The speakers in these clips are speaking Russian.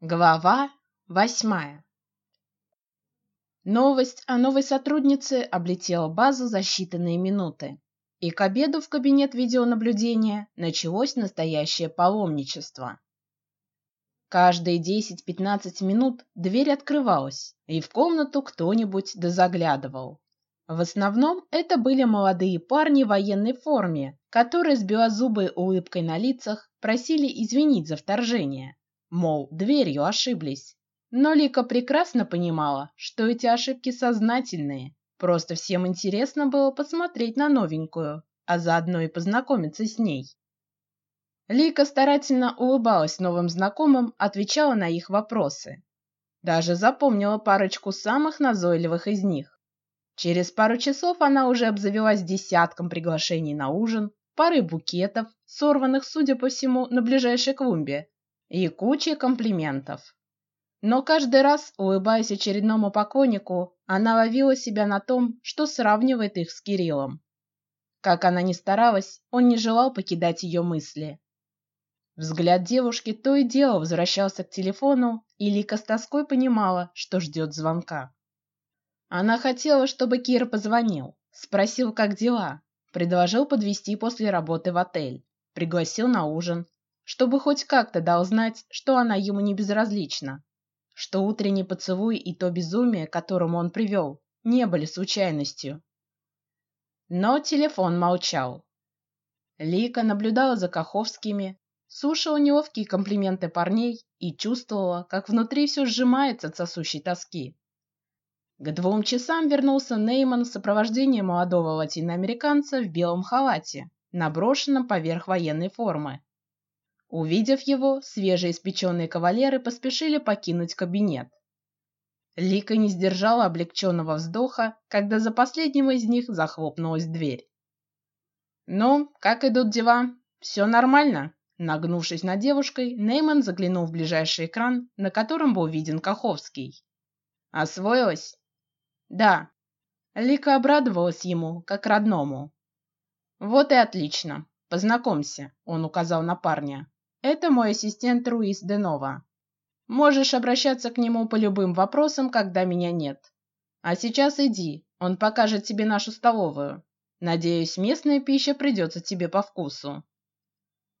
Глава восьмая. Новость о новой сотруднице облетела базу за считанные минуты, и к обеду в кабинет видеонаблюдения началось настоящее паломничество. Каждые 10-15 минут дверь открывалась, и в комнату кто-нибудь дозаглядывал. В основном это были молодые парни в военной форме, которые с белозубой улыбкой на лицах просили извинить за вторжение мол, дверью ошиблись. Но Лика прекрасно понимала, что эти ошибки сознательные. Просто всем интересно было посмотреть на новенькую, а заодно и познакомиться с ней. Лика старательно улыбалась новым знакомым, отвечала на их вопросы. Даже запомнила парочку самых назойливых из них. Через пару часов она уже обзавелась десятком приглашений на ужин, парой букетов, сорванных, судя по всему, на ближайшей клумбе, и кучей комплиментов. Но каждый раз, улыбаясь очередному покойнику, она ловила себя на том, что сравнивает их с Кириллом. Как она ни старалась, он не желал покидать ее мысли. Взгляд девушки то и дело возвращался к телефону, и Лика с тоской понимала, что ждет звонка. Она хотела, чтобы Кира позвонил, спросил, как дела, предложил подвести после работы в отель, пригласил на ужин, чтобы хоть как-то дал знать, что она ему не безразлична, что утренний поцелуй и то безумие, которому он привел, не были случайностью. Но телефон молчал. Лика наблюдала за Каховскими, слушала неловкие комплименты парней и чувствовала, как внутри все сжимается от сосущей тоски. К двум часам вернулся Нейман в сопровождении молодого латиноамериканца в белом халате, наброшенном поверх военной формы. Увидев его, свежеиспеченные кавалеры поспешили покинуть кабинет. Лика не сдержала облегченного вздоха, когда за последним из них захлопнулась дверь. Ну, как идут дела? Все нормально? Нагнувшись над девушкой, Нейман заглянул в ближайший экран, на котором был виден Каховский. Освоилась? Да. Лика обрадовалась ему, как родному. Вот и отлично. Познакомься, он указал на парня. Это мой ассистент Руис Денова. Можешь обращаться к нему по любым вопросам, когда меня нет. А сейчас иди, он покажет тебе нашу столовую. Надеюсь, местная пища придется тебе по вкусу.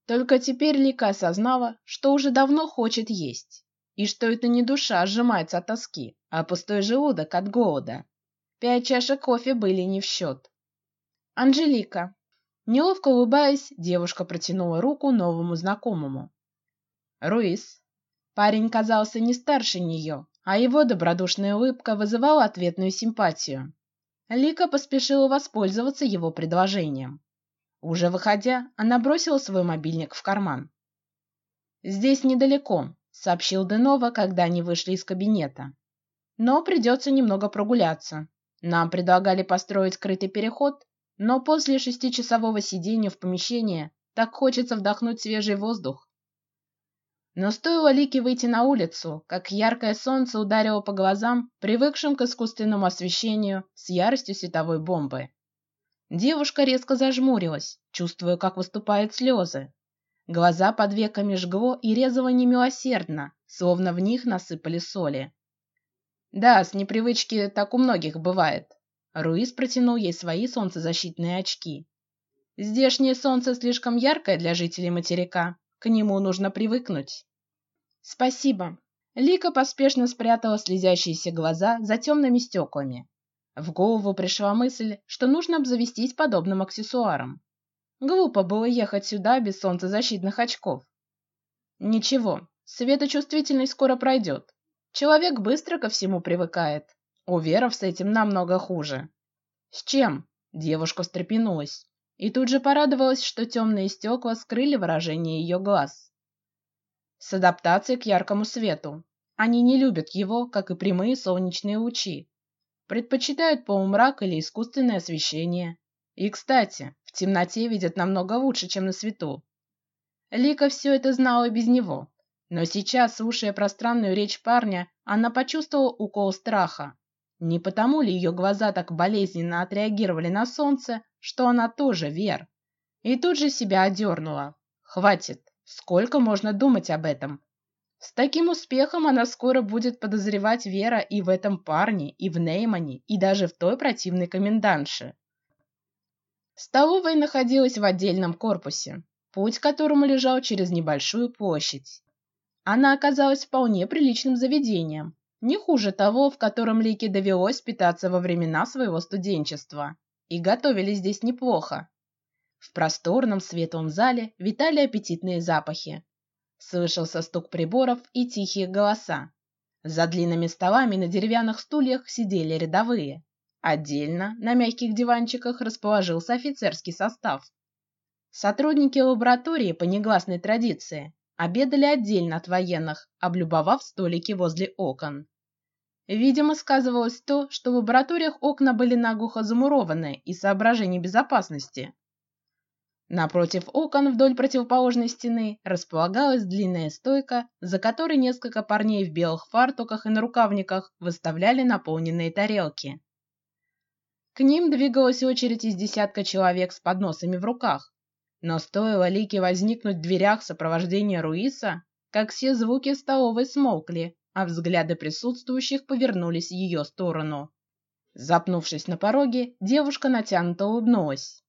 Только теперь Лика осознала, что уже давно хочет есть, и что это не душа сжимается от тоски, а пустой желудок от голода. Пять чашек кофе были не в счет. Анжелика, Неловко улыбаясь, девушка протянула руку новому знакомому. Руис. Парень казался не старше нее, а его добродушная улыбка вызывала ответную симпатию. Лика поспешила воспользоваться его предложением. Уже выходя, она бросила свой мобильник в карман. Здесь недалеко, сообщил Денова, когда они вышли из кабинета. Но придется немного прогуляться. Нам предлагали построить скрытый переход, но после шестичасового сидения в помещении так хочется вдохнуть свежий воздух. Но стоило Лике выйти на улицу, как яркое солнце ударило по глазам, привыкшим к искусственному освещению с яростью световой бомбы. Девушка резко зажмурилась, чувствуя, как выступают слезы. Глаза под веками жгло и резало немилосердно, словно в них насыпали соли. Да, с непривычки так у многих бывает. Руис протянул ей свои солнцезащитные очки. Здешнее солнце слишком яркое для жителей материка, к нему нужно привыкнуть. Спасибо. Лика поспешно спрятала слезящиеся глаза за темными стеклами. В голову пришла мысль, что нужно обзавестись подобным аксессуаром. Глупо было ехать сюда без солнцезащитных очков. Ничего, светочувствительность скоро пройдет. Человек быстро ко всему привыкает. У Веров с этим намного хуже. С чем? Девушка встрепенулась и тут же порадовалась, что темные стекла скрыли выражение ее глаз. С адаптацией к яркому свету. Они не любят его, как и прямые солнечные лучи. Предпочитают полумрак или искусственное освещение. И, кстати, в темноте видят намного лучше, чем на свету. Лика все это знала без него, но сейчас, слушая пространную речь парня, она почувствовала укол страха. Не потому ли ее глаза так болезненно отреагировали на солнце, что она тоже Вер? И тут же себя одернула. Хватит, сколько можно думать об этом? С таким успехом она скоро будет подозревать Вера и в этом парне, и в Неймане, и даже в той противной комендантше. Столовая находилась в отдельном корпусе, путь к которому лежал через небольшую площадь. Она оказалась вполне приличным заведением, не хуже того, в котором Лике довелось питаться во времена своего студенчества, и готовили здесь неплохо. В просторном светлом зале витали аппетитные запахи. Слышался стук приборов и тихие голоса. За длинными столами на деревянных стульях сидели рядовые. Отдельно на мягких диванчиках расположился офицерский состав. Сотрудники лаборатории по негласной традиции обедали отдельно от военных, облюбовав столики возле окон. Видимо, сказывалось то, что в лабораториях окна были наглухо замурованы из соображений безопасности. Напротив окон вдоль противоположной стены располагалась длинная стойка, за которой несколько парней в белых фартуках и на рукавниках выставляли наполненные тарелки. К ним двигалась очередь из десятка человек с подносами в руках. Но стоило Лике возникнуть в дверях сопровождения Руиса, как все звуки столовой смолкли, а взгляды присутствующих повернулись в ее сторону. Запнувшись на пороге, девушка натянуто улыбнулась.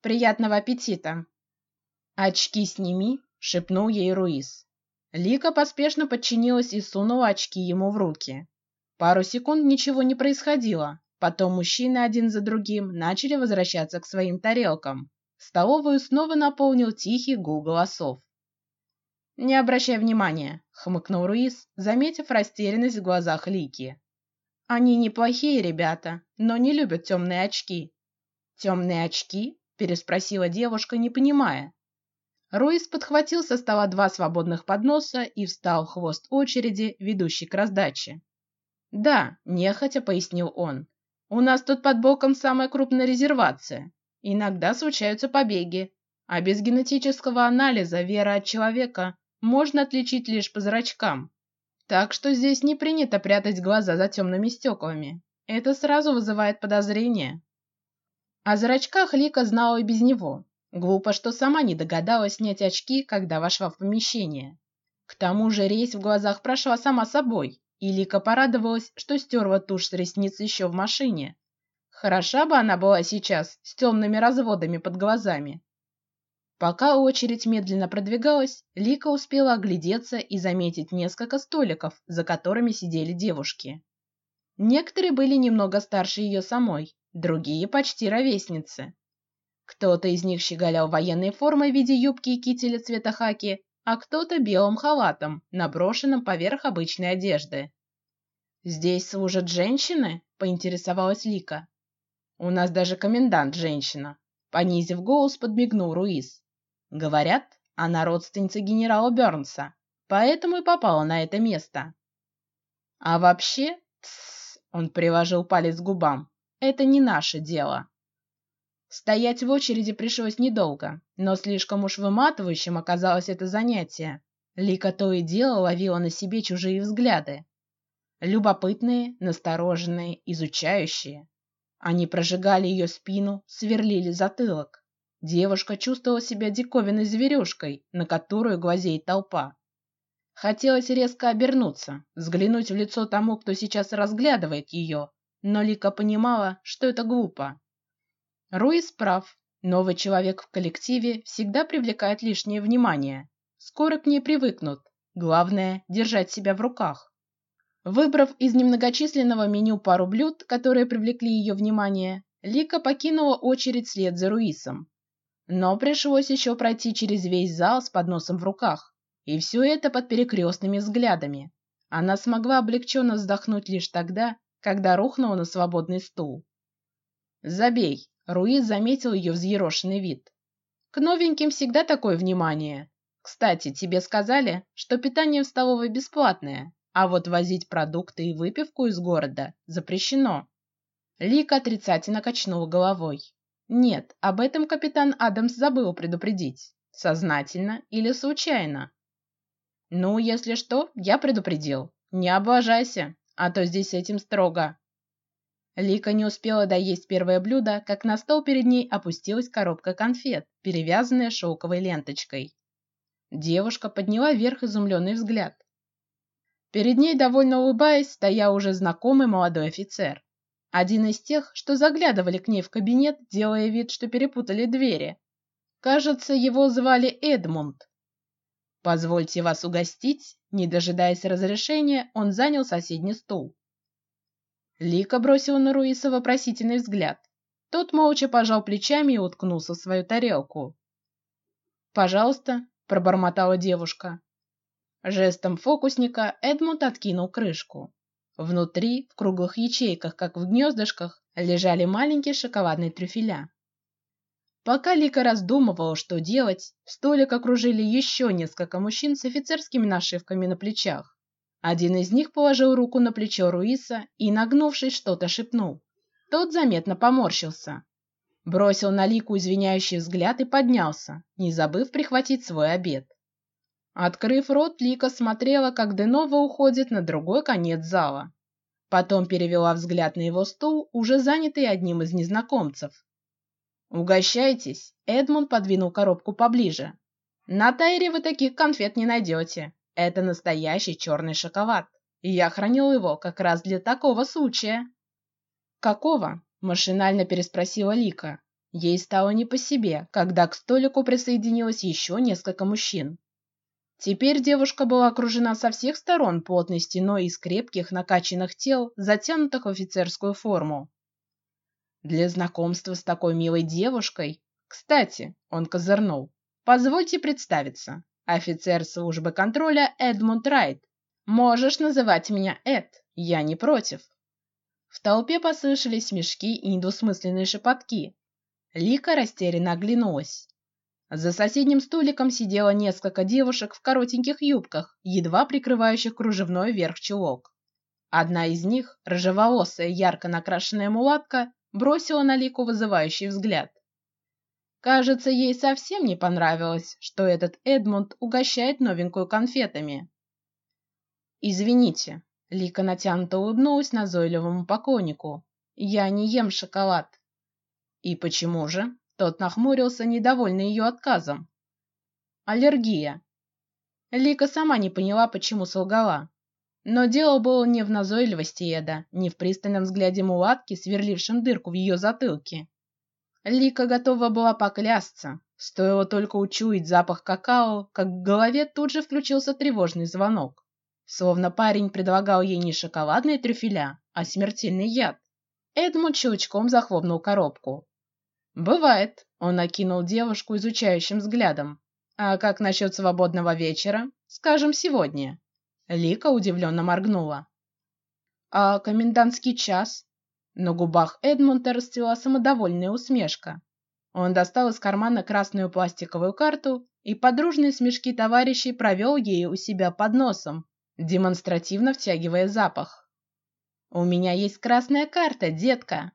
Приятного аппетита. Очки сними, шепнул ей Руис. Лика поспешно подчинилась и сунула очки ему в руки. Пару секунд ничего не происходило, Потом мужчины один за другим начали возвращаться к своим тарелкам. Столовую снова наполнил тихий гул голосов. Не обращай внимания, хмыкнул Руис, заметив растерянность в глазах Лики. Они неплохие ребята, но не любят темные очки. Темные очки? переспросила девушка, не понимая. Руис подхватил со стола два свободных подноса и встал в хвост очереди, ведущей к раздаче. Да, нехотя пояснил он. У нас тут под боком самая крупная резервация. Иногда случаются побеги, а без генетического анализа вера от человека можно отличить лишь по зрачкам. Так что здесь не принято прятать глаза за темными стеклами. Это сразу вызывает подозрение. О зрачках Лика знала и без него. Глупо, что сама не догадалась снять очки, когда вошла в помещение. К тому же резь в глазах прошла сама собой. И Лика порадовалась, что стерла тушь с ресниц еще в машине. Хороша бы она была сейчас с темными разводами под глазами. Пока очередь медленно продвигалась, Лика успела оглядеться и заметить несколько столиков, за которыми сидели девушки. Некоторые были немного старше ее самой, другие почти ровесницы. Кто-то из них щеголял военной формой в виде юбки и кителя цвета хаки, а кто-то белым халатом, наброшенным поверх обычной одежды. Здесь служат женщины? поинтересовалась Лика. У нас даже комендант женщина. Понизив голос, подмигнул Руис. Говорят, она родственница генерала Бернса, поэтому и попала на это место. А вообще, тс, он приложил палец к губам. Это не наше дело. Стоять в очереди пришлось недолго, но слишком уж выматывающим оказалось это занятие. Лика то и дело ловила на себе чужие взгляды любопытные, настороженные, изучающие. Они прожигали ее спину, сверлили затылок. Девушка чувствовала себя диковинной зверюшкой, на которую глазеет толпа. Хотелось резко обернуться, взглянуть в лицо тому, кто сейчас разглядывает ее, но Лика понимала, что это глупо. Руис прав. Новый человек в коллективе всегда привлекает лишнее внимание. Скоро к ней привыкнут. Главное держать себя в руках. Выбрав из немногочисленного меню пару блюд, которые привлекли ее внимание, Лика покинула очередь вслед за Руисом. Но пришлось еще пройти через весь зал с подносом в руках, и все это под перекрестными взглядами. Она смогла облегченно вздохнуть лишь тогда, когда рухнула на свободный стул. Забей. Руис заметил ее взъерошенный вид. К новеньким всегда такое внимание. Кстати, тебе сказали, что питание в столовой бесплатное. А вот возить продукты и выпивку из города запрещено. Лик отрицательно качнул головой. Нет, об этом капитан Адамс забыл предупредить, сознательно или случайно. Ну, если что, я предупредил. Не облажайся, а то здесь этим строго. Лика не успела доесть первое блюдо, как на стол перед ней опустилась коробка конфет, перевязанная шелковой ленточкой. Девушка подняла вверх изумленный взгляд Перед ней, довольно улыбаясь, стоял уже знакомый молодой офицер, один из тех, что заглядывали к ней в кабинет, делая вид, что перепутали двери. Кажется, его звали Эдмунд. Позвольте вас угостить. Не дожидаясь разрешения, он занял соседний стул. Лика бросила на Руиса вопросительный взгляд. Тот молча пожал плечами и уткнулся в свою тарелку. Пожалуйста, пробормотала девушка. Жестом фокусника Эдмунд откинул крышку. Внутри, в круглых ячейках, как в гнездышках, лежали маленькие шоколадные трюфеля. Пока Лика раздумывала, что делать, столик окружили еще несколько мужчин с офицерскими нашивками на плечах. Один из них положил руку на плечо Руиса и, нагнувшись, что-то шепнул. Тот заметно поморщился, бросил на Лику извиняющий взгляд и поднялся, не забыв прихватить свой обед. Открыв рот, Лика смотрела, как Денова уходит на другой конец зала. Потом перевела взгляд на его стул, уже занятый одним из незнакомцев. Угощайтесь. Эдмунд подвинул коробку поближе. На Тайре вы таких конфет не найдете. Это настоящий черный шоколад. Я хранил его как раз для такого случая. Какого? Машинально переспросила Лика. Ей стало не по себе, когда к столику присоединилось еще несколько мужчин. Теперь девушка была окружена со всех сторон плотной стеной из крепких накачанных тел, затянутых в офицерскую форму. Для знакомства с такой милой девушкой, кстати, он козырнул. Позвольте представиться, офицер службы контроля Эдмунд Райт. Можешь называть меня Эд, я не против. В толпе послышались смешки и недосмысленные шепотки. Лика растерянно оглянулась. За соседним столиком сидело несколько девушек в коротеньких юбках, едва прикрывающих кружевной верх чулок. Одна из них, рыжеволосая, ярко накрашенная мулатка, бросила на Лику вызывающий взгляд. Кажется, ей совсем не понравилось, что этот Эдмунд угощает новенькую конфетами. Извините, Лика натянуто улыбнулась назойливому поклоннику. Я не ем шоколад. И почему же? Тот нахмурился, недовольный ее отказом. Аллергия. Лика сама не поняла, почему солгала. Но дело было не в назойливости Эда, не в пристальном взгляде мулатки, сверлившем дырку в ее затылке. Лика готова была поклясться. Стоило только учуять запах какао, как в голове тут же включился тревожный звонок, словно парень предлагал ей не шоколадные трюфеля, а смертельный яд. Эдмунд щелчком захлопнул коробку. Бывает. Он окинул девушку изучающим взглядом. А как насчет свободного вечера? Скажем, сегодня. Лика удивленно моргнула. А комендантский час? На губах Эдмунда расцвела самодовольная усмешка. Он достал из кармана красную пластиковую карту и подружные смешки товарищей провел ей у себя под носом, демонстративно втягивая запах. У меня есть красная карта, детка.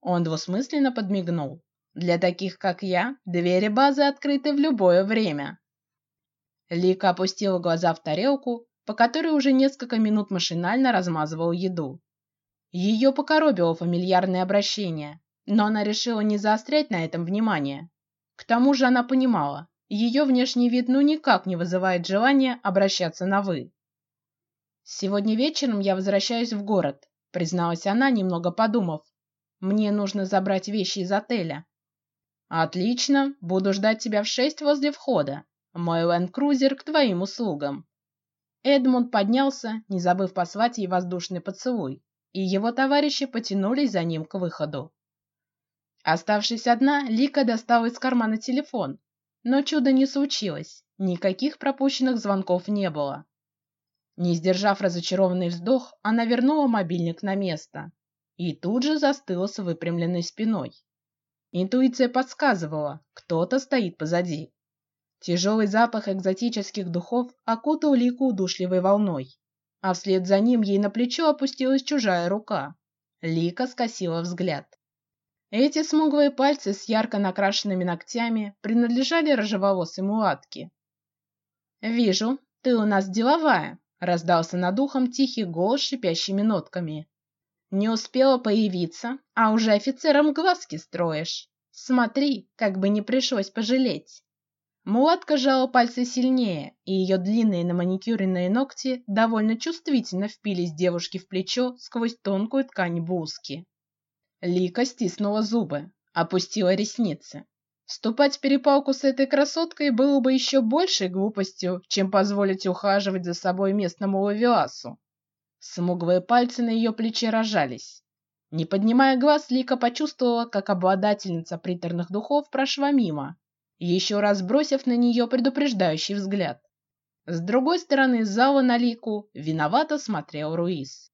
Он двусмысленно подмигнул. Для таких, как я, двери базы открыты в любое время. Лика опустила глаза в тарелку, по которой уже несколько минут машинально размазывал еду. Ее покоробило фамильярное обращение, но она решила не заострять на этом внимание. К тому же она понимала, ее внешний вид ну никак не вызывает желания обращаться на вы. Сегодня вечером я возвращаюсь в город, призналась она, немного подумав. Мне нужно забрать вещи из отеля. Отлично, буду ждать тебя в шесть возле входа. Мой ленд-крузер к твоим услугам. Эдмунд поднялся, не забыв послать ей воздушный поцелуй, и его товарищи потянулись за ним к выходу. Оставшись одна, Лика достала из кармана телефон, но чуда не случилось, никаких пропущенных звонков не было. Не сдержав разочарованный вздох, она вернула мобильник на место и тут же застыла с выпрямленной спиной. Интуиция подсказывала, кто-то стоит позади. Тяжелый запах экзотических духов окутал Лику удушливой волной, а вслед за ним ей на плечо опустилась чужая рука. Лика скосила взгляд. Эти смуглые пальцы с ярко накрашенными ногтями принадлежали рыжеволосой мулатке. Вижу, ты у нас деловая, раздался над ухом тихий голос шипящими нотками. Не успела появиться, а уже офицерам глазки строишь. Смотри, как бы не пришлось пожалеть. Мулатка жала пальцы сильнее, и ее длинные на маникюренные ногти довольно чувствительно впились девушке в плечо сквозь тонкую ткань блузки. Лика стиснула зубы, опустила ресницы. Вступать в перепалку с этой красоткой было бы еще большей глупостью, чем позволить ухаживать за собой местному лавеласу. Смуглые пальцы на ее плече рожались. Не поднимая глаз, Лика почувствовала, как обладательница приторных духов прошла мимо, еще раз бросив на нее предупреждающий взгляд. С другой стороны зала на Лику виновато смотрел Руис.